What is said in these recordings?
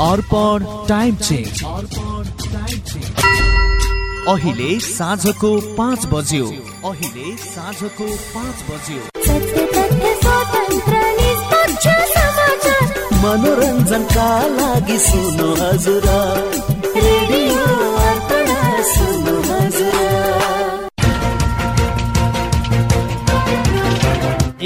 अर्पण time change. अहिले साँझको पाँच बज्यो। अहिले साँझको पाँच बज्यो। मनोरञ्जनका लागि सुन्नु हजुर। रेडियो सुन्नु हजुर।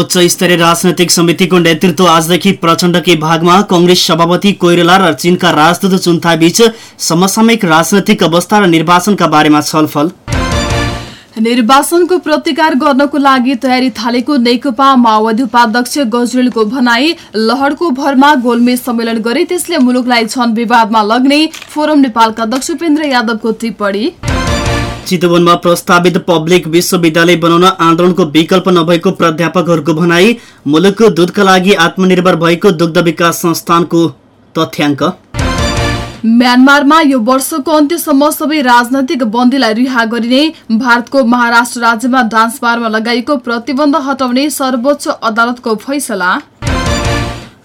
उच्च स्तरीय राजनैतिक समितिको नेतृत्व आजदेखि प्रचण्डकै भागमा कंग्रेस सभापति कोइराला र चीनका राजदूत चुन्था बीच समसामयिक राजनैतिक अवस्था र निर्वाचनका बारेमा छलफल। निर्वाचनको प्रतिकार गर्नको लागि तयारी थालेको नेकपा माओवादी उपाध्यक्ष गजरेलको भनाई लहरको भरमा गोलमेज सम्मेलन गरे त्यसले मुलुकलाई छन् विवादमा लग्ने फोरम नेपालका अध्यक्ष उपेन्द्र यादवको टिप्पणी। चितवनमा प्रस्तावित पब्लिक विश्वविद्यालय बनाउन आन्दोलनको विकल्प नभएको प्राध्यापकहरूको भनाई मुलुकको दूधका लागि आत्मनिर्भर भएको दुग्ध विकास संस्थानको तथ्याङ्क। म्यानमारमा यो वर्षको अन्त्यसम्म सबै राजनैतिक बन्दीलाई रिहा गरिने भारतको महाराष्ट्र राज्यमा डान्स बारमा लगाइएको प्रतिबन्ध हटाउने सर्वोच्च अदालतको फैसला।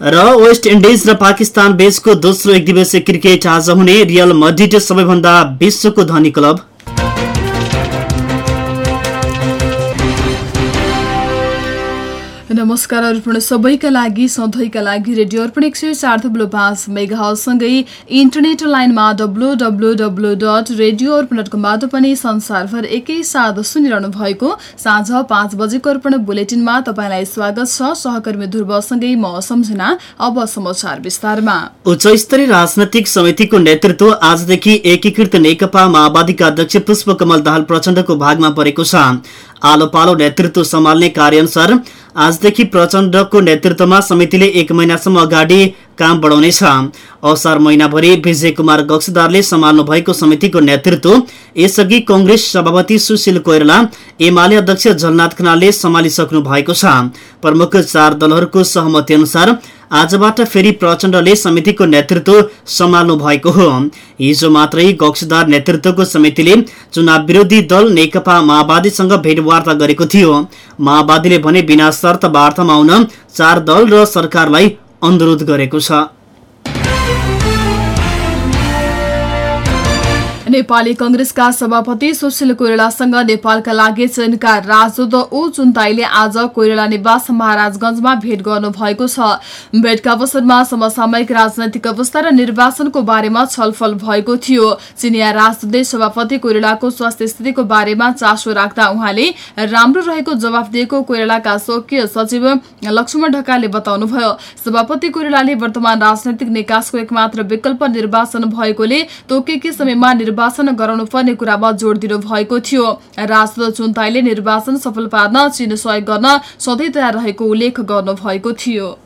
र वेस्ट इन्डिज र पाकिस्तान बीचको दोस्रो एकदिवसीय क्रिकेट आज हुने रियल मड्रिड सबैभन्दा विश्वको धनी क्लब। नमस्कार अर्पण सबैका लागि सधैँका लागि रेडियो अर्पण एक सय चार थुप्रो पाँच मेगासँगै इन्टरनेट लाइनमा W W W dot radio Arpan dot कमबाट पनि संसारभर एकैसाथ सुनिरहनु भएको साँझ पाँच बजेको अर्पण बुलेटिनमा तपाईँलाई स्वागत छ। सहकर्मी ध्रुवसँगै म सम्झना अब समाचार विस्तारमा। उच्च स्तरीय राजनैतिक समितिको नेतृत्व आजदेखि एकीकृत नेकपा माओवादीका अध्यक्ष पुष्पकमल दाहाल प्रचण्डको भागमा परेको छ। आलो पालो नेतृत्व सम्हाल्ने कार्यअनुसार आजदेखि प्रचण्डको नेतृत्वमा समितिले एक महिनासम्म अगाडि काम बढाउनेछ। असार महिनाभरि विजय कुमार गक्सदारले सम्हाल्नु भएको समितिको नेतृत्व यसअघि कंग्रेस सभापति सुशील कोइराला एमाले अध्यक्ष झलनाथ खनालले सम्हालिसक्नु भएको छ। प्रमुख चार दलहरूको सहमति अनुसार आजबाट फेरि प्रचण्डले समितिको नेतृत्व सम्हाल्नु भएको हो। हिजो मात्रै गक्सदार नेतृत्वको समितिले चुनाव विरोधी दल नेकपा माओवादीसँग भेटवार्ता गरेको थियो। माओवादीले भने बिना शर्त वार्तामा आउन चार दल र सरकारलाई अनुरोध गरेको छ। नेपाली कंग्रेसका सभापति सुशील कोइरालासँग नेपालका लागि चीनका राजदूत ऊ चुन्ताईले आज कोइराला निवास महाराजगंजमा भेट गर्नु भएको छ। भेटका अवसरमा समसामयिक राजनैतिक अवस्था र निर्वाचनको बारेमा छलफल भएको थियो। चिनिया राजदूतले सभापति कोइरालाको स्वास्थ्य स्थितिको बारेमा चासो राख्दा उहाँले राम्रो रहेको जवाफ दिएको कोइरालाका स्वकीय सचिव लक्ष्मण ढकालले बताउनुभयो। सभापति कोइरालाले वर्तमान राजनैतिक निकासको एकमात्र विकल्प निर्वाचन भएकोले तोकेकी समयमा निर्वाचन गराउनु पर्ने कुरामा जोड़ दिनु भएको थियो। राजदूत चुन्ताईले निर्वाचन सफल पार्न चीन सहयोग गर्न सधैँ तयार रहेको उल्लेख गर्नु भएको थियो।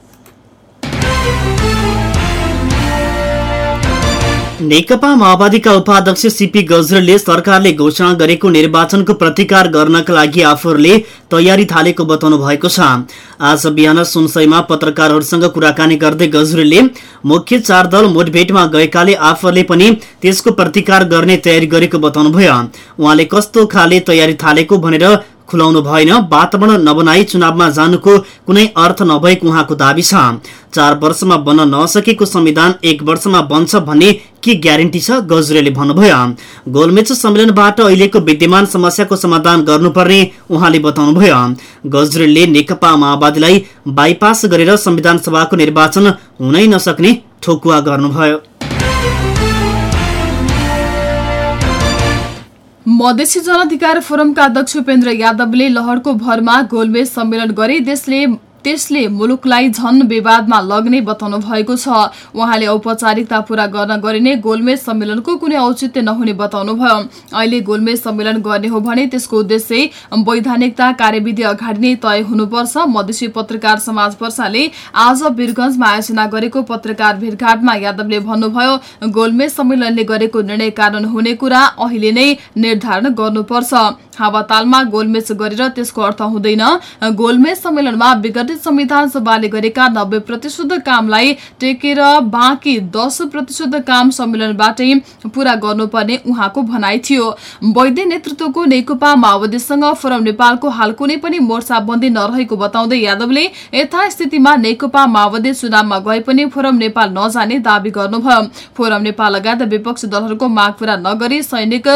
नेकपा माओवादीका उपाध्यक्ष सीपी गजरेलले सरकारले घोषणा गरेको निर्वाचनको प्रतिकार गर्नका लागि आफूहरूले तयारी थालेको बताउनु भएको छ। आज बिहान सुनसईमा पत्रकारहरूसँग कुराकानी गर्दै गजरेलले मुख्य चार दल मुठभेटमा गएकाले आफूहरूले पनि त्यसको प्रतिकार गर्ने तयारी गरेको बताउनुभयो। उहाँले कस्तो खाले तयारी थालेको भनेर खुलाउनु भएन। वातावरण नबनाई चुनावमा जानुको कुनै अर्थ नभएको उहाँको दावी छ। चार वर्षमा बन्न नसकेको संविधान एक वर्षमा बन्छ भन्ने के ग्यारेन्टी छ? गजरेले भन्नुभयो। गोलमेच सम्मेलनबाट अहिलेको विद्यमान समस्याको समाधान गर्नुपर्ने उहाँले बताउनुभयो। गजरेलले नेकपा माओवादीलाई बाइपास गरेर संविधान सभाको निर्वाचन हुनै नसक्ने ठोकुवा गर्नुभयो। मधेसी जनअधिकार फोरमका अध्यक्ष उपेन्द्र यादवले लहरको भरमा गोलमेज सम्मेलन गरे देशले त्यसले मुलुकलाई झन विवादमा लग्ने बताउनु भएको छ। उहाँले औपचारिकता पूरा गर्न गरिने गोलमेज सम्मेलनको कुनै औचित्य नहुने बताउनुभयो। अहिले गोलमेज सम्मेलन गर्ने हो भने त्यसको उद्देश्य वैधानिकता कार्यविधि अगाडि नै तय हुनुपर्छ। मधेसी पत्रकार समाज वर्षाले आज वीरगंजमा आयोजना गरेको पत्रकार भेटघाटमा यादवले भन्नुभयो गोलमेज सम्मेलनले गरेको निर्णय कारण हुने कुरा अहिले नै निर्धारण गर्नुपर्छ। हावातालमा गोलमेज गरेर त्यसको अर्थ हुँदैन। गोलमेज सम्मेलनमा विघटित संविधान सभाले गरेका नब्बे प्रतिशत कामलाई टेकेर बाँकी दस प्रतिशत काम सम्मेलनबाटै पूरा गर्नुपर्ने उहाँको भनाइ थियो। वैद्य नेतृत्वको नेकपा माओवादीसँग फोरम नेपालको हाल कुनै पनि मोर्चाबन्दी नरहेको बताउँदै यादवले यथास्थितिमा नेकपा माओवादी चुनावमा गए पनि फोरम नेपाल नजाने दावी गर्नुभयो। फोरम नेपाल लगायत विपक्षी दलहरूको माग पूरा नगरी सैनिक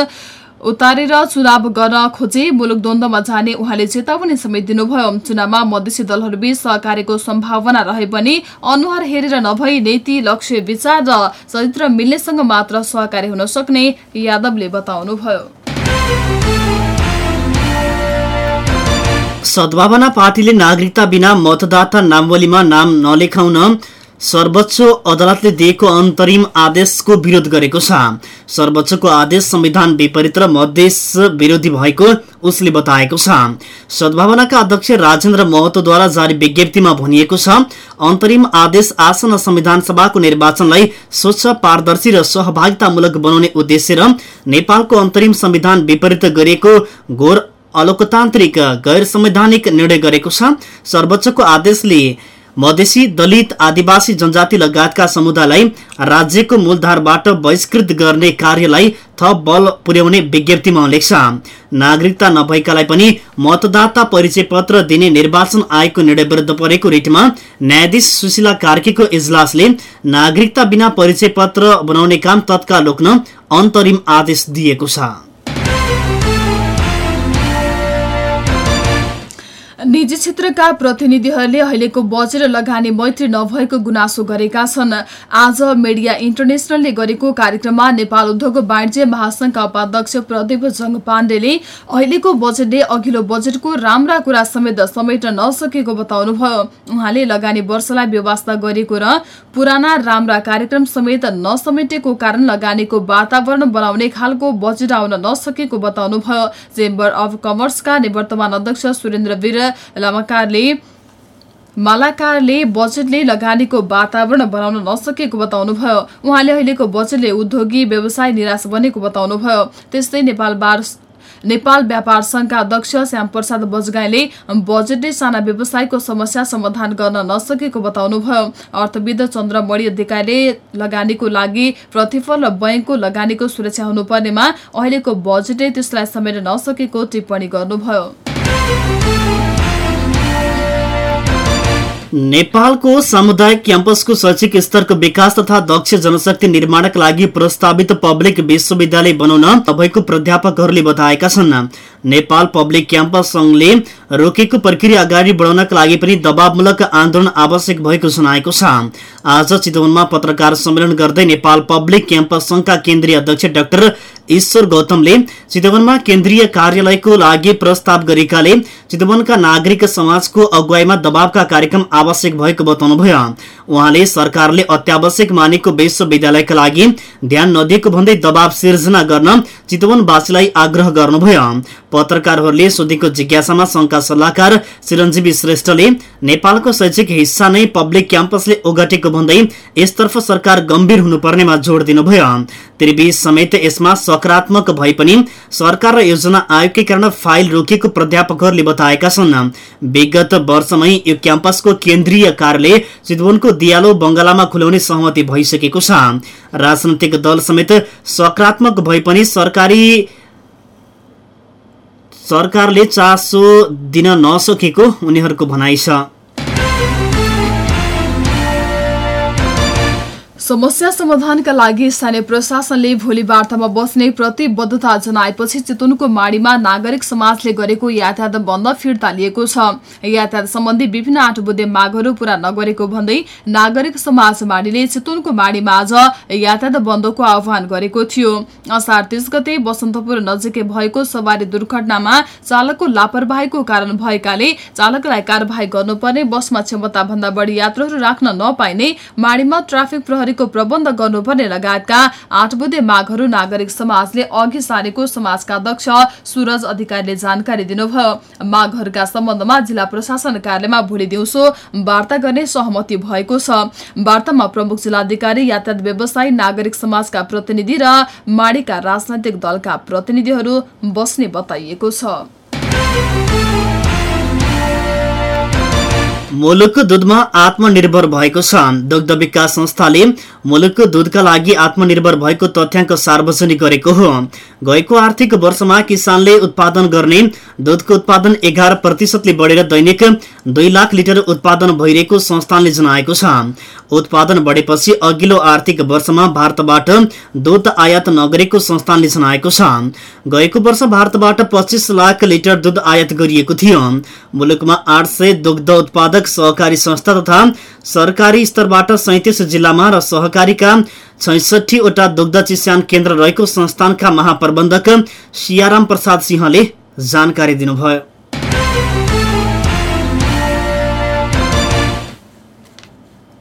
उतारेर चुनाव गर्न खोजे मुलुक द्वन्द्वमा जाने उहाँले चेतावनी समेत दिनुभयो। चुनावमा मधेसी दलहरूबीच सहकार्यको सम्भावना रहे पनि अनुहार हेरेर नभई नीति लक्ष्य विचार र चरित्र मिल्नेसँग मात्र सहकार्य हुन सक्ने यादवले बताउनुभयो। सद्भावना पार्टीले नागरिकता बिना मतदाता नामवलीमा नाम नलेखाउन सर्वोच्च अदालतले दिएको अन्तरिम आदेशको विरोध गरेको छ। सर्वोच्चको आदेश संविधान विपरीत र मधेस विरोधी भएको उसले बताएको छ। सद्भावनाका अध्यक्ष राजेन्द्र महतोद्वारा जारी विज्ञप्तिमा भनिएको छ अन्तरिम आदेश आसन संविधान सभाको निर्वाचनलाई स्वच्छ पारदर्शी र सहभागितामूलक बनाउने उद्देश्य र नेपालको अन्तरिम संविधान विपरीत गरिएको घोर अलोकतान्त्रिक गैर संवैधानिक निर्णय गरेको छ। सर्वोच्चको आदेशले मधेसी दलित आदिवासी जनजाति लगायतका समुदायलाई राज्यको मूलधारबाट बहिष्कृत गर्ने कार्यलाई थप बल पुर्याउने विज्ञप्तिमा उल्लेख छ। नागरिकता नभएकालाई पनि मतदाता परिचय पत्र दिने निर्वाचन आयोगको निर्णय विरुद्ध परेको रिटमा न्यायाधीश सुशीला कार्कीको इजलासले नागरिकता बिना परिचय पत्र बनाउने काम तत्काल रोक्न अन्तरिम आदेश दिएको छ। निजी क्षेत्रका प्रतिनिधिहरूले अहिलेको बजेट लगानी मैत्री नभएको गुनासो गरेका छन्। आज मिडिया इन्टरनेसनलले गरेको कार्यक्रममा नेपाल उद्योग वाणिज्य महासंघका उपाध्यक्ष प्रदीप जङ पाण्डेले अहिलेको बजेटले अघिल्लो बजेटको राम्रा कुरा समेत समेट्न नसकेको बताउनुभयो। उहाँले लगानी वर्षलाई व्यवस्था गरेको र पुराना राम्रा कार्यक्रम समेत नसमेटेको कारण लगानीको वातावरण बनाउने खालको बजेट आउन नसकेको बताउनुभयो। चेम्बर अफ कमर्सका निवर्तमान अध्यक्ष सुरेन्द्र वीर लामाकारले मालाकारले बजेटले लगानीको वातावरण बनाउन नसकेको बताउनुभयो। उहाँले अहिलेको बजेटले उद्योगी व्यवसाय निराश बनेको बताउनुभयो। त्यस्तै नेपाल बार नेपाल व्यापार संघका अध्यक्ष श्यामप्रसाद बजगाईले बजेटले साना व्यवसायको समस्या समाधान गर्न नसकेको बताउनुभयो। अर्थविद चन्द्रमणि अधिकारीले लगानीको लागि प्रतिफल र बैंकको लगानीको सुरक्षा हुनुपर्नेमा अहिलेको बजेटले त्यसलाई समेट्न नसकेको टिप्पणी गर्नुभयो। नेपालको सामुदायिक क्याम्पसको शैक्षिक स्तरको विकास तथा दक्ष जनशक्ति निर्माणका लागि प्रस्तावित पब्लिक विश्वविद्यालय बनाउन नभएको प्राध्यापकहरूले बताएका छन्। नेपाल पब्लिक क्याम्पस संघले रोकेको प्रक्रिया अगाडि बढाउनका लागि पनि दबावमूलक आन्दोलन आवश्यक भएको जनाएको छ। आज चितवनमा पत्रकार सम्मेलन गर्दै नेपाल पब्लिक क्याम्पस संघका केन्द्रीय अध्यक्ष डाक्टर ईश्वर गौतमले चितवनमा केन्द्रीय कार्यालयको लागि प्रस्ताव गरेकाले चितवनका नागरिक समाजको अगुवाईमा दबावका कार्यक्रम आवश्यक भएको बताउनुभयो। उहाँले सरकारले अत्यावश्यक मानेको विश्वविद्यालयका लागि ध्यान नदिएको भन्दै दबाव सिर्जना गर्न चितवनवासीलाई आग्रह गर्नुभयो। पत्रकारहरूले सोधेको जिज्ञासामा संघका सल्लाहकार चिरञ्जीवी श्रेष्ठले नेपालको शैक्षिक हिस्सा नै पब्लिक क्याम्पसले ओगटेको भन्दै यसतर्फ सरकार गम्भीर हुनुपर्नेमा जोड़ दिनुभयो। त्रिवी समेत यसमा सकारात्मक भए पनि सरकार र योजना आयोगकै कारण फाइल रोकिएको प्राध्यापकहरूले बताएका छन्। विगत वर्षमै यो क्याम्पसको केन्द्रीय कार्यालय चितवनको दियालो बंगलामा खुलाउने सहमति भइसकेको छ। राजनैतिक दल समेत सकारात्मक भए पनि सरकारी सरकारले चासो दिन नसकेको उनीहरूको भनाइ छ। समस्या समाधानका लागि स्थानीय प्रशासनले भोलि वार्तामा बस्ने प्रतिबद्धता जनाएपछि चितवनको माडीमा नागरिक समाजले गरेको यातायात बन्द फिर्ता लिएको छ। यातायात सम्बन्धी विभिन्न आठबुद्धे मागहरू पूरा नगरेको भन्दै नागरिक समाज माडीले चितवनको माडीमा आज यातायात बन्दको आह्वान गरेको थियो। असार तीस गते बसन्तपुर नजिकै भएको सवारी दुर्घटनामा चालकको लापरवाहीको कारण भएकाले चालकलाई कार्यवाही गर्नुपर्ने बसमा क्षमता भन्दा बढी यात्रुहरू राख्न नपाइने माडीमा ट्राफिक प्रहरीको प्रबन्ध गर्नुपर्ने लगायतका आठ बुधे मागहरू नागरिक समाजले अघि सारेको समाजका अध्यक्ष सूरज अधिकारीले जानकारी दिनुभयो। मागहरूका सम्बन्धमा जिल्ला प्रशासन कार्यालयमा भोलि दिउँसो वार्ता गर्ने सहमति भएको छ। वार्तामा प्रमुख जिल्लाधिकारी यातायात व्यवसायी नागरिक समाजका प्रतिनिधि र माडीका राजनैतिक दलका प्रतिनिधिहरू बस्ने बताइएको छ। मुलुकको दुधमा आत्मनिर्भर भएको छ दुग्ध विकास संस्थाले मुलुकको दुधका लागि आत्मनिर्भर भएको तथ्याङ्क सार्वजनिक गरेको हो। गएको आर्थिक वर्षमा किसानले उत्पादन गर्ने दुधको उत्पादन एघार प्रतिशतले बढेर दैनिक दुई लाख लिटर उत्पादन भइरहेको संस्थानले जनाएको छ। उत्पादन बढेपछि अघिल्लो आर्थिक वर्षमा भारतबाट दुध आयात नगरेको संस्थानले जनाएको छ। गएको वर्ष भारतबाट पच्चिस लाख लिटर दुध आयात गरिएको थियो। मुलुकमा आठ सय दुग्ध उत्पादक सहकारी संस्था तथा सरकारी स्तरबाट सैतिस जिल्लामा र सहकारीका छैसठीवटा दुग्ध चिस्यान केन्द्र रहेको संस्थानका महाप्रबन्धक सियाराम प्रसाद सिंहले जानकारी दिनुभयो।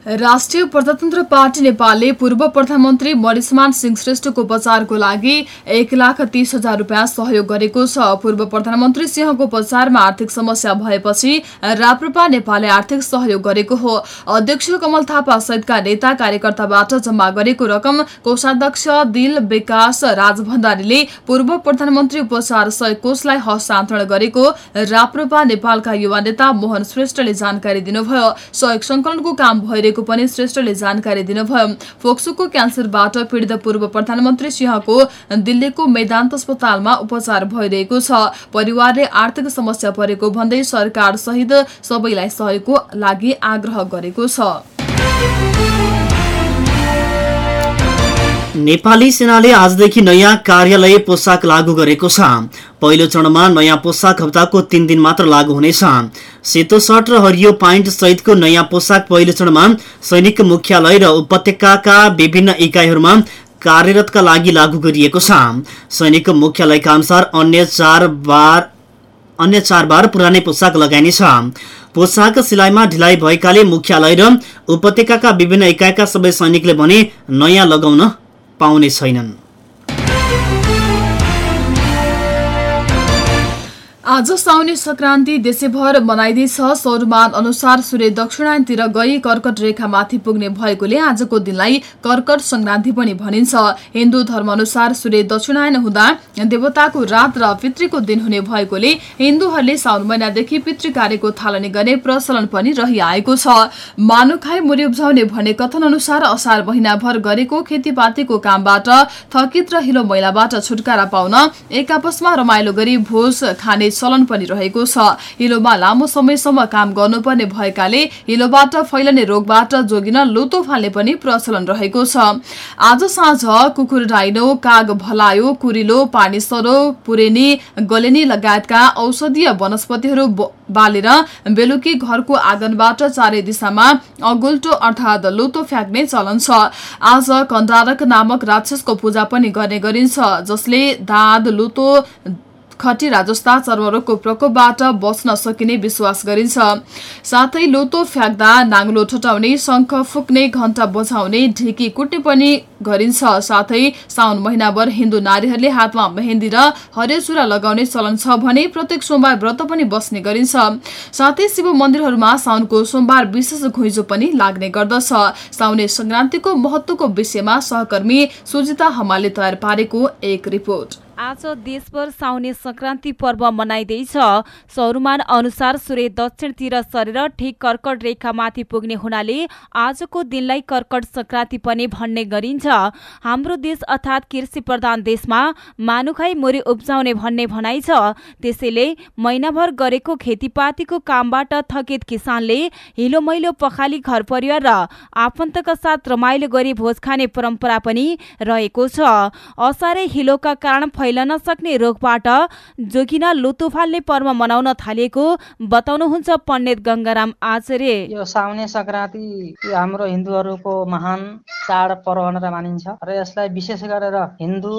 राष्ट्रिय प्रजातन्त्र पार्टी नेपालले पूर्व प्रधानमन्त्री मरिसमान सिंह श्रेष्ठको उपचारको लागि एक लाख तीस हजार रुपियाँ सहयोग गरेको छ। पूर्व प्रधानमन्त्री सिंहको उपचारमा आर्थिक समस्या भएपछि राप्रपा नेपालले आर्थिक सहयोग गरेको हो। अध्यक्ष कमल थापा सहितका नेता कार्यकर्ताबाट जम्मा गरेको रकम कोषाध्यक्ष दिल विकास राज भण्डारीले पूर्व प्रधानमन्त्री उपचार सहयोग कोषलाई हस्तान्तरण गरेको राप्रपा नेपालका युवा नेता मोहन श्रेष्ठले जानकारी दिनुभयो। सहयोग संकलनको काम भइरहेको भएको पनि श्रेष्ठले जानकारी दिनुभयो। फोक्सोको क्यान्सरबाट पीडित पूर्व प्रधानमन्त्री सिंहको दिल्लीको मेदान्त अस्पतालमा उपचार भइरहेको छ। परिवारले आर्थिक समस्या परेको भन्दै सरकार सहित सबैलाई सहयोगको लागि आग्रह गरेको छ। नेपाली सेनाले आजदेखि नयाँ कार्यालय पोसाक लागू गरेको छ। पहिलो चरणमा नयाँ पोसाक हप्ताको तीन दिन मात्र लागू हुनेछ। सेतो सर्ट र हरियो पाइन्ट सहितको नयाँ पोसाक पहिलो चरणमा सैनिक मुख्यालय र उपत्यकाका विभिन्न इकाइहरूमा कार्यरतका लागि लागू गरिएको छ। सैनिक मुख्यालयका अनुसार अन्य चार बार अन्य चार बार पुरानै पोसाक लगाइनेछ। पोसाक सिलाइमा ढिलाइ भएकाले मुख्यालय र उपत्यकाका विभिन्न इकाइका सबै सैनिकले भने नयाँ लगाउन पाउने छैनन्। आज साउने संक्रान्ति देशैभर मनाइँदैछ। सौरमान अनुसार सूर्य दक्षिणायनतिर गई कर्कट रेखामाथि पुग्ने भएकोले आजको दिनलाई कर्कट संक्रान्ति पनि भनिन्छ। हिन्दू धर्म अनुसार सूर्य दक्षिणायन हुँदा देवताको रात र पितृको दिन हुने भएकोले हिन्दूहरूले साउन महिनादेखि पितृ कार्यको थालनी गर्ने प्रचलन पनि रहिआएको छ। मानु खाई मुरी उब्जाउने भन्ने कथन अनुसार असार महिनाभर गरेको खेतीपातीको कामबाट थकित र हिलो मैलाबाट छुटकारा पाउन एक रमाइलो गरी भोज खाने चलन पनि रहेको छ। हिलोमा लामो समयसम्म काम गर्नुपर्ने भएकाले हिलोबाट फैलने रोगबाट जोगिन लोतो फाल्ने पनि प्रचलन रहेको छ। आज साँझ कुकुर डाइनो काग भलायो कुरिलो पानी सरो पुरेनी गलेनी लगायतका औषधीय वनस्पतिहरू बालेर बेलुकी घरको आँगनबाट चारै दिशामा अगुल्टो अर्थात् लोतो फ्याँक्ने चलन छ। आज कण्डारक नामक राक्षसको पूजा पनि गर्ने गरिन्छ जसले दाद लोतो खटिरा जस्ता चर्मरोगको प्रकोपबाट बच्न सकिने विश्वास गरिन्छ। साथै लोतो फ्याँक्दा नाङ्लो ठटाउने शङ्ख फुक्ने घण्टा बजाउने ढिकी कुट्ने पनि गरिन्छ। साथै साउन महिनाभर हिन्दू नारीहरूले हातमा मेहेन्दी र हरियो चुरा लगाउने चलन छ भने प्रत्येक सोमबार व्रत पनि बस्ने गरिन्छ। साथै शिव मन्दिरहरूमा साउनको सोमबार विशेष घुइँचो पनि लाग्ने गर्दछ। साउने संक्रान्तिको महत्वको विषयमा सहकर्मी सुजिता हमालले तयार पारेको एक रिपोर्ट। आज देशभर साउने संक्रान्ति पर्व मनाइँदैछ। सौरमान अनुसार सूर्य दक्षिणतिर सरेर ठिक कर्कट रेखामाथि पुग्ने हुनाले आजको दिनलाई कर्कट संक्रान्ति पनि भन्ने गरिन्छ। हाम्रो देश अर्थात् कृषि प्रधान देशमा मानुखाई मुरी उब्जाउने भन्ने भनाइ छ। त्यसैले महिनाभर गरेको खेतीपातीको कामबाट थकित किसानले हिलो मैलो पखाली घर परिवार र आफन्तका साथ रमाइलो गरी भोज खाने परम्परा पनि रहेको छ। असारे हिलोका कारण फैलन सक्ने रोगबाट जोगिन लुतु फाल्ने पर्व मनाउन थालिएको बताउनुहुन्छ पण्डित गङ्गाराम आचार्य। यो साउने सङ्क्रान्ति हाम्रो हिन्दूहरूको महान चाड पर्व भनेर मानिन्छ र यसलाई विशेष गरेर हिन्दू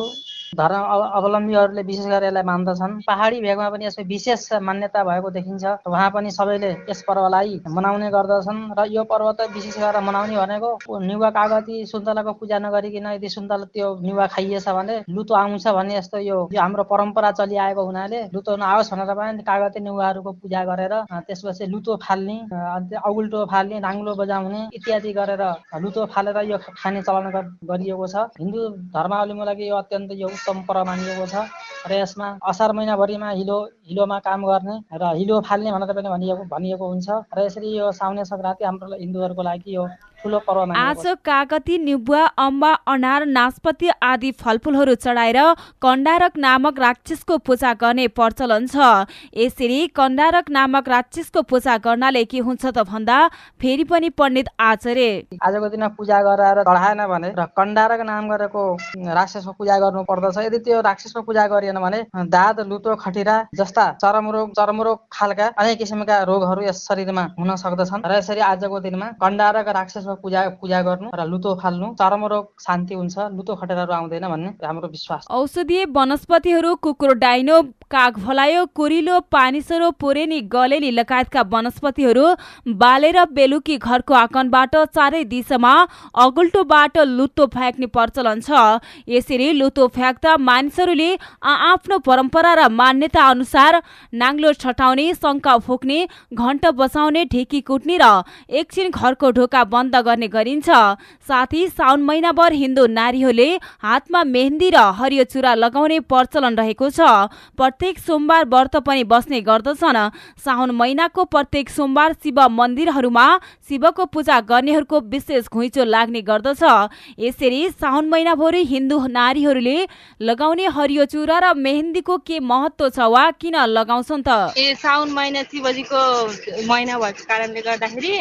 धर्म अव- अवलम्बीहरूले विशेष गरेर यसलाई मान्दछन्। पहाडी भेगमा पनि यसको विशेष मान्यता भएको देखिन्छ। उहाँ पनि सबैले यस पर्वलाई मनाउने गर्दछन्। र यो पर्व त विशेष गरेर मनाउने भनेको निवा कागती सुन्तलाको पूजा नगरिकन यदि सुन्तला त्यो निवा खाइएछ भने लुतो आउँछ भन्ने यस्तो यो हाम्रो परम्परा चलिआएको हुनाले लुतो नआओस् भनेर पनि कागती निवाहरूको पूजा गरेर त्यसपछि लुतो फाल्ने अ, अन्त औल्टो फाल्ने नाङ्लो बजाउने इत्यादि गरेर लुतो फालेर यो खाने चलन गर- गरिएको छ। हिन्दू धर्मावलम्बीको लागि यो अत्यन्त यो उत्तम मानिएको छ र यसमा असार महिनाभरिमा हिलो हिलोमा काम गर्ने र हिलो फाल्ने भनेर पनि भनिएको भनिएको हुन्छ। र यसरी यो साउने सङ्क्रान्ति हाम्रो हिन्दूहरूको लागि यो आज कागती निबुवा अम्बा अनार नास्पति आदि फलफुलहरू चढाएर कण्डारक नामक राक्षसको पूजा गर्ने प्रचलन छ। यसरी कण्डारक नामक राक्षसको पूजा गर्नाले के हुन्छ त भन्दा फेरि पनि पण्डित आचार्य। आजको दिनमा पूजा गराएर चढाएन भने र कण्डारक नाम गरेको राक्षसको पूजा गर्नु पर्दछ। यदि त्यो राक्षसको पूजा गरिएन भने दाद लुतो खटिरा जस्ता चरमरोग चर्मरोग खालका अनेक किसिमका रोगहरू यस शरीरमा हुन सक्दछन्। र यसरी आजको दिनमा कण्डारक राक्षसको पूजा पूजा गर्नु र लुतो फाल्नु। चर्मरोग शान्ति हुन्छ लुतो खटिराहरू आउँदैन भन्ने हाम्रो विश्वास। औषधीय वनस्पतिहरू कुकुर डाइनो काग भलायो कुरिलो पानीसरो पोरेनी गलेली लगायतका वनस्पतिहरू बालेर बेलुकी घरको आँगनबाट चारै दिशामा अगुल्टोबाट लुतो फ्याँक्ने प्रचलन छ। यसरी लुतो फ्याँक्दा मानिसहरूले आआफ्नो परम्परा र मान्यता अनुसार नाङ्लो छटाउने शङ्का फुक्ने घण्ट बसाउने ढेकी कुट्ने र एकछिन घरको ढोका बन्द गर्ने गरिन्छ। साथै साउन महिनाभर हिन्दू नारीहरूले हातमा मेहन्दी र हरियो चुरा लगाउने प्रचलन रहेको छ। प्रत्येक सोमबार व्रत पनि बस्ने गर्दछन्। साउन महिनाको प्रत्येक सोमबार शिव मन्दिरहरूमा शिवको पूजा गर्नेहरूको विशेष घुइँचो लाग्ने गर्दछ। यसरी साउन महिनाभरि हिन्दू नारीहरूले लगाउने हरियो चुरा र मेहन्दीको के महत्व छ वा किन लगाउँछन् त? ए साउन महिना शिवजीको महिना भएको कारणले गर्दाखेरि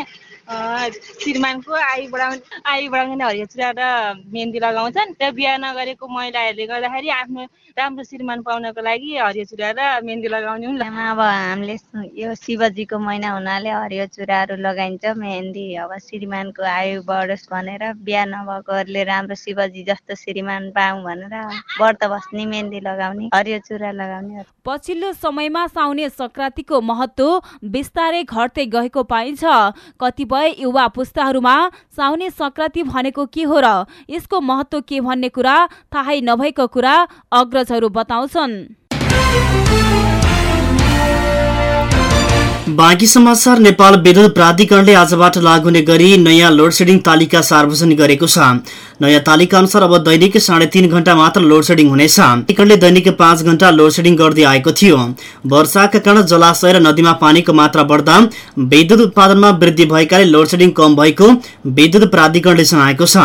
श्रीमानको आयु बढाउने आयु बढाउने हरियो चुरा र मेहन्दी लगाउँछन् र बिहा नगरेको महिलाहरूले गर्दाखेरि आफ्नो राम्रो श्रीमान पाउनको लागि हरियो चुरा र मेहन्दी लगाउने अब हामीले यो शिवजीको महिना हुनाले हरियो चुराहरू लगाइन्छ मेहेन्दी अब श्रीमानको आयु बढोस् भनेर बिहा नभएकोहरूले राम्रो शिवजी जस्तो श्रीमान पाऊँ भनेर व्रत बस्ने मेहेन्दी लगाउने हरियो चुरा लगाउने। पछिल्लो समयमा साउने संक्रान्तिको महत्व बिस्तारै घट्दै गएको पाइन्छ। कतिपय युवा पुस्ताहरूमा साउने संक्रान्ति भनेको के हो र यसको महत्व के भन्ने कुरा थाहै नभएको कुरा अग्रजहरू बताउँछन्। बाँकी समाचार नेपाल विद्युत प्राधिकरणले आजबाट लागू हुने गरी नयाँ लोडसेडिङ तालिका सार्वजनिक गरेको छ। नयाँ तालिका अनुसार अब दैनिक साढे तीन घण्टा मात्र लोडसेडिङ हुनेछ। प्राधिकरणले दैनिक पाँच घण्टा लोडसेडिङ गर्दै आएको थियो। वर्षाका कारण जलाशय र नदीमा पानीको मात्रा बढ्दा विद्युत उत्पादनमा वृद्धि भएकाले लोडसेडिङ कम भएको विद्युत प्राधिकरणले जनाएको छ।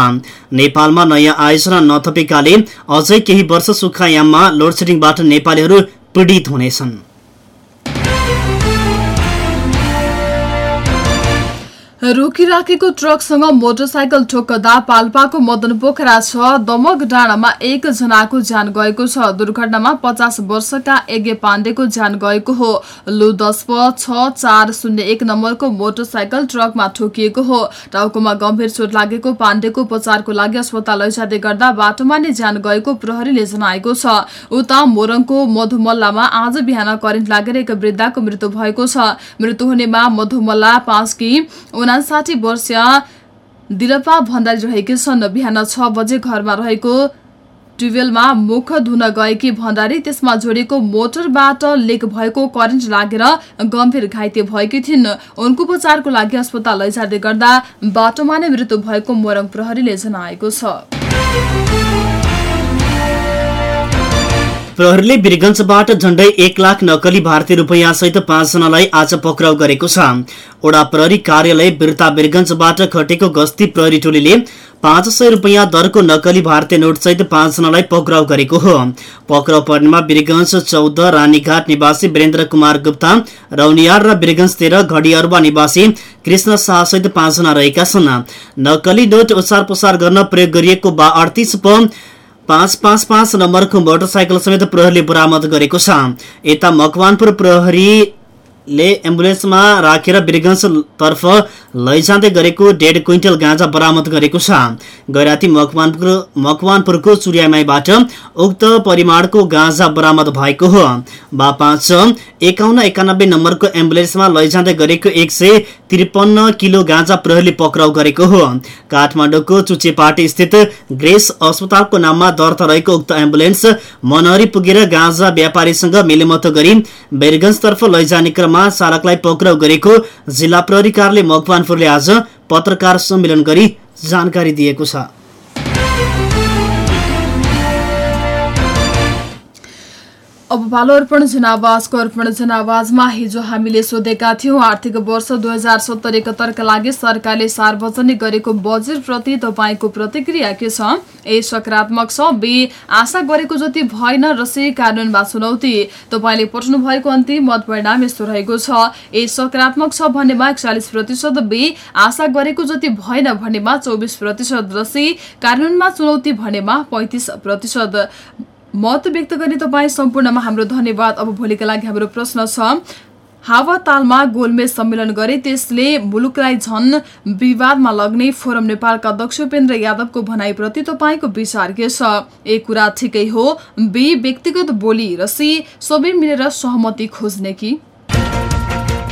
नेपालमा नयाँ आयोजना नथपेकाले अझै केही वर्ष सुक्खायाममा लोडसेडिङबाट नेपालीहरू पीडित हुनेछन्। रोकिराखेको ट्रकसँग मोटरसाइकल ठोक्कदा पाल्पाको मदन पोखरा छ। दमक डाँडामा एकजनाको ज्यान गएको छ। दुर्घटनामा पचास वर्षका यज्ञ पाण्डेको ज्यान गएको हो। लु दस प छ चार शून्य एक नम्बरको मोटरसाइकल ट्रकमा ठोकिएको हो। टाउकोमा गम्भीर चोट लागेको पाण्डेको उपचारको लागि अस्पताल लैजाँदै गर्दा बाटोमा नै ज्यान गएको प्रहरीले जनाएको छ। उता मोरङको मधुमल्लामा आज बिहान करेन्ट लागेर एक वृद्धाको मृत्यु भएको छ। मृत्यु हुनेमा मधुमल्ला पाँचकी उनासाठी वर्षीय दिलपा भण्डारी रहेकी छन्। बिहान छ बजे घरमा रहेको ट्युबवेलमा मुख धुन गएकी भण्डारी त्यसमा जोडिएको मोटरबाट लिक भएको करेन्ट लागेर गम्भीर घाइते भएकी थिइन्। उनको उपचारको लागि अस्पताल लैजाँदै गर्दा बाटोमा नै मृत्यु भएको मोरङ प्रहरीले जनाएको छ। प्रहरीले वीरगञ्जबाट झण्डै एक लाख नक्कली भारतीय रुपियाँ सहित पाँचजनालाई आज पक्राउ गरेको छ। ओडा प्रहरी कार्यालय बिर्ता वीरगञ्जबाट खटेको गस्ती प्रहरी टोलीले पाँच सय रुपियाँ दरको नक्कली भारतीय नोट सहित पाँचजनालाई पक्राउ गरेको हो। पक्राउ पर्नेमा वीरगञ्ज चौध रानीघाट निवासी वीरेन्द्र कुमार गुप्ता रौनियार र वीरगञ्ज तेह्र घडियारुवा निवासी कृष्ण शाह सहित पाँचजना रहेका छन्। नक्कली नोट ओसार गर्न प्रयोग गरिएको बा अडतिस प पाँच पाँच पाँच नम्बरको मोटरसाइकल समेत प्रहरीले बरामद गरेको छ। यता मकवानपुर प्रहरीले एम्बुलेन्समा राखेर वीरगञ्जतर्फ लैजाँदै गरेको डेढ क्विन्टल गाँजा बरामद गरेको छ। गैराती मकवानपुर मकवानपुरको चुरियामाईबाट उक्त परिमाणको गाँजा बरामद भएको हो। बा पाँच एकाउन्न एकानब्बे नम्बरको एम्बुलेन्समा लैजाँदै गरेको एक सय त्रिपन्न किलो गाँजा प्रहरीले पक्राउ गरेको हो। काठमाडौँको चुचेपाटी स्थित ग्रेस अस्पतालको नाममा दर्ता रहेको उक्त एम्बुलेन्स मनहरी पुगेर गाँजा व्यापारीसँग मिलेमतो गरी बेरगंजतर्फ लैजाने क्रममा चालकलाई पक्राउ गरेको जिल्ला प्रहरी मकवानपुरले आज पत्रकार सम्मेलन गरी जानकारी दिएको छ। अब पालो अर्पण जनावाजको अर्पण जनावाजमा हिजो हामीले सोधेका थियौँ आर्थिक वर्ष दुई हजार सत्तर एकहत्तरका लागि सरकारले सार्वजनिक गरेको बजेटप्रति तपाईँको प्रतिक्रिया के छ? ए सकारात्मक छ। बी आशा गरेको जति भएन र सी कानूनमा चुनौती। तपाईँले पठाउनु भएको अन्तिम मत परिणाम यस्तो रहेको छ। ए सकारात्मक छ भन्नेमा एकचालिस प्रतिशत। बी आशा गरेको जति भएन भन्नेमा चौबिस प्रतिशत र सी कानूनमा चुनौती भन्नेमा पैँतिस प्रतिशत। मत व्यक्त गर्ने तपाईँ सम्पूर्णमा हाम्रो धन्यवाद। अब भोलिका लागि हाम्रो प्रश्न छ हावा तालमा गोलमेज सम्मेलन गरे त्यसले मुलुकलाई झन विवादमा लग्ने फोरम नेपालका अध्यक्ष उपेन्द्र यादवको भनाइप्रति तपाईँको विचार के छ? ए कुरा ठिकै हो बी व्यक्तिगत बोली र सी सबै मिलेर सहमति खोज्ने कि?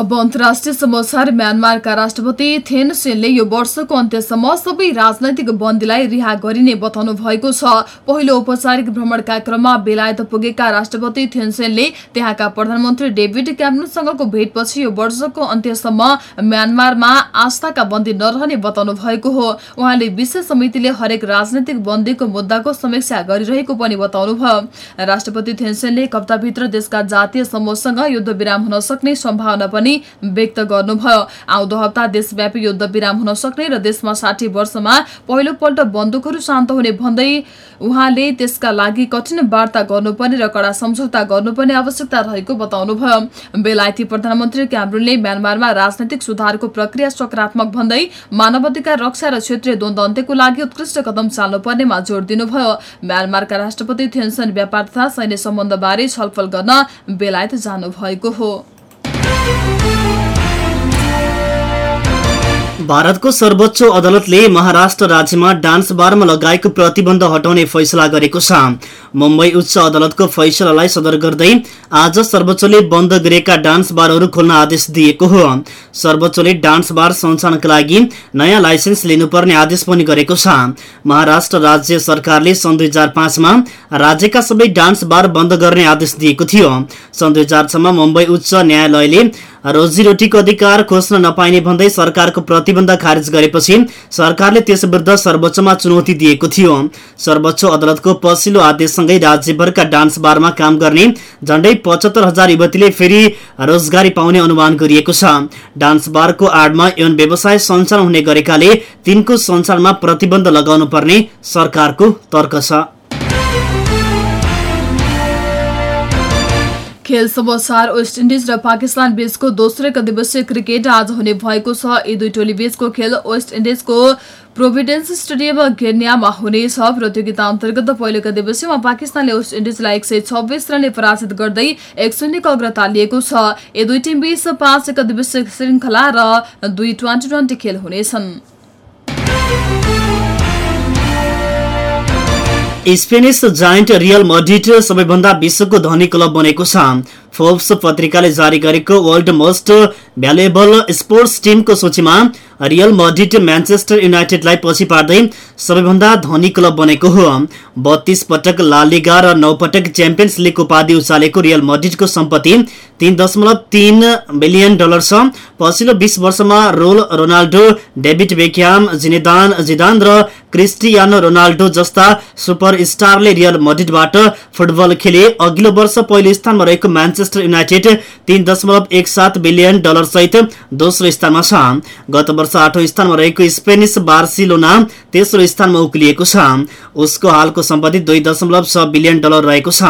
अब अन्तर्राष्ट्रिय समाचार म्यानमारका राष्ट्रपति थेन सेनले यो वर्षको अन्त्यसम्म सबै राजनैतिक बन्दीलाई रिहा गरिने बताउनु भएको छ। पहिलो औपचारिक भ्रमणका क्रममा बेलायत पुगेका राष्ट्रपति थेनसेनले त्यहाँका प्रधानमन्त्री डेभिड क्यामेरुनसँगको भेटपछि यो वर्षको अन्त्यसम्म म्यानमारमा आस्थाका बन्दी नरहने बताउनु भएको हो। उहाँले विशेष समितिले हरेक राजनैतिक बन्दीको मुद्दाको समीक्षा गरिरहेको पनि बताउनुभयो राष्ट्रपति थेनसेनले एक हप्ताभित्र देशका जातीय समूहसँग युद्ध विराम हुन सक्ने सम्भावना पनि व्यक्त गर्नुभयो। आउँदो हप्ता देशव्यापी युद्ध विराम हुन सक्ने र देशमा साठी वर्षमा पहिलोपल्ट बन्दुकहरू शान्त हुने भन्दै उहाँले त्यसका लागि कठिन वार्ता गर्नुपर्ने र कडा सम्झौता गर्नुपर्ने आवश्यकता रहेको बताउनुभयो। बेलायती प्रधानमन्त्री क्यामरुनले म्यानमारमा राजनैतिक सुधारको प्रक्रिया सकारात्मक भन्दै मानवाधिकार रक्षा र क्षेत्रीय द्वन्द्व अन्त्यको लागि उत्कृष्ट कदम चाल्नुपर्नेमा जोड़ दिनुभयो। म्यानमारका राष्ट्रपति थेन्सन व्यापार तथा सैन्य सम्बन्धबारे छलफल गर्न बेलायत जानुभएको हो। Thank you. भारतको सर्वोच्च अदालतले महाराष्ट्र राज्यमा डान्स बारमा लगाएको प्रतिबन्ध हटाउने फैसला गरेको छ। मुम्बई उच्च अदालतको फैसलालाई सदर गर्दै आज सर्वोच्चले बन्द गरिएका डान्स बारहरू खोल्न आदेश दिएको हो। सर्वोच्चले डान्स बार सञ्चालनका लागि नयाँ लाइसेन्स लिनुपर्ने आदेश पनि गरेको छ। महाराष्ट्र राज्य सरकारले सन् दुई हजार पाँचमा राज्यका सबै डान्स बार बन्द गर्ने आदेश दिएको थियो। सन् दुई हजार छमा मुम्बई उच्च न्यायालयले रोजीरोटीको अधिकार खोज्न नपाइने भन्दै सरकारको प्रतिबन्ध खारेज गरेपछि सरकारले त्यस विरुद्ध सर्वोच्चमा चुनौती दिएको थियो। सर्वोच्च अदालतको पछिल्लो आदेशसँगै राज्यभरका डान्स बारमा काम गर्ने झण्डै पचहत्तर हजार युवतीले फेरि रोजगारी पाउने अनुमान गरिएको छ। डान्स बारको आडमा यौन व्यवसाय सञ्चालन हुने गरेकाले तिनको सञ्चालनमा प्रतिबन्ध लगाउनु पर्ने सरकारको तर्क छ। खेल समाचार वेस्ट इन्डिज र पाकिस्तान बीचको दोस्रो एक दिवसीय क्रिकेट आज हुने भएको छ। यी दुई टोली बीचको खेल वेस्ट इन्डिजको प्रोभिडेन्स स्टेडियम गेन्यामा हुनेछ। प्रतियोगिता अन्तर्गत पहिलो दिवसीयमा पाकिस्तानले वेस्ट इन्डिजलाई एक सय छब्बिस रनले पराजित गर्दै एक शून्यको अग्रता लिएको छ। यी दुई टिम बीच पाँच एक दिवसीय श्रृङ्खला र दुई ट्वेन्टी ट्वेन्टी खेल हुनेछन्। स्पेनिस जायन्ट रियल मड्रिड सबैभन्दा विश्वको धनी क्लब बनेको छ। फोर्ब्स पत्रिकाले जारी गरेको वर्ल्ड मोस्ट भ्यालुएबल स्पोर्ट्स टिमको सूचीमा रियल मड्रिड म्यान्चेस्टर युनाइटेडलाई पछि पार्दै सबैभन्दा धनी क्लब बनेको हो। बत्तीस पटक लालिगा र नौ पटक च्याम्पियन्स लिग उपाधि उचालेको रियल मड्रिडको सम्पत्ति तीन दशमलव तीन बिलियन डलर छ। पछिल्लो बीस वर्षमा role Ronaldo David Beckham Zinedine Zidane र क्रिस्टियानो रोनाल्डो जस्ता सुपरस्टारले रियल मड्रिडबाट फुटबल खेले। अघिल्लो वर्ष पहिलो स्थानमा रहेको म्यान्चेस्टर युनाइटेड तीन दशमलव एक सात बिलियन डलर सहित दोस्रो स्थानमा छ। गत वर्ष आठौं स्थानमा रहेको स्पेनिस बार्सिलोना तेस्रो स्थानमा उक्लिएको छ। उसको हालको सम्पत्ति दुई दशमलव छ बिलियन डलर रहेको छ।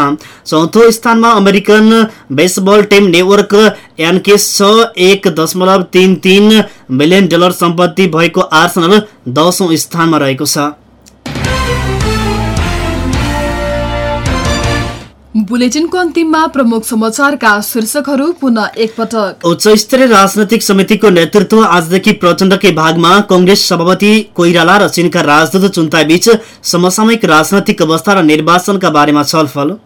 चौथो स्थानमा अमेरिकन बेसबल टिम नेटवर्क एनकेस छ एक दशमलव तीन तीन बिलियन डलर सम्पत्ति भएको आर्सनल दशौं स्थानमा रहेको छ। बुलेटिनको अन्तिममा प्रमुख समाचारका शीर्षकहरू पुनः एकपटक। उच्च स्तरीय राजनैतिक समितिको नेतृत्व आजदेखि प्रचण्डकै भागमा कंग्रेस सभापति कोइराला र चीनका राजदूत चुन्ता बीच समसामयिक राजनैतिक अवस्था र निर्वाचनका बारेमा छलफल।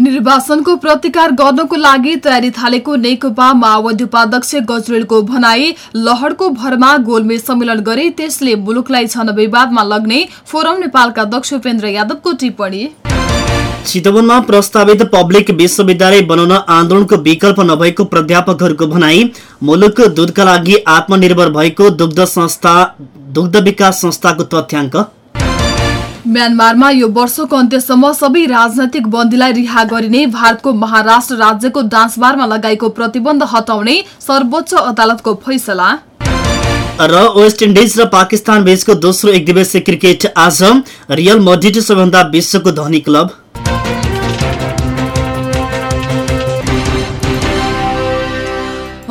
निर्वाचनको प्रतिकार गर्नको लागि तयारी थालेको नेकपा माओवादी उपाध्यक्ष गजरेलको भनाई लहरको भरमा गोलमेज सम्मेलन गरे त्यसले मुलुकलाई छन विवादमा लग्ने फोरम नेपालका अध्यक्ष उपेन्द्र यादवको टिप्पणी। चितवनमा प्रस्तावित पब्लिक विश्वविद्यालय बनाउन आन्दोलनको विकल्प नभएको प्राध्यापकहरूको भनाई मुलुक दूधका लागि आत्मनिर्भर भएको दुग्ध संस्था दुग्ध विकास संस्थाको तथ्याङ्क? म्यानमारमा यो वर्षको अन्त्यसम्म सबै राजनैतिक बन्दीलाई रिहा गरिने भारतको महाराष्ट्र राज्यको डान्सबारमा लगाएको प्रतिबन्ध हटाउने सर्वोच्च अदालतको फैसला। र वेस्ट इन्डिज र पाकिस्तान बीचको दोस्रो एक दिवसीय क्रिकेट आज रियल मड्रिड सबैभन्दा विश्वको धनी क्लब।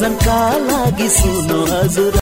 मनोरञ्जनका लागि सुन्नु हजुर।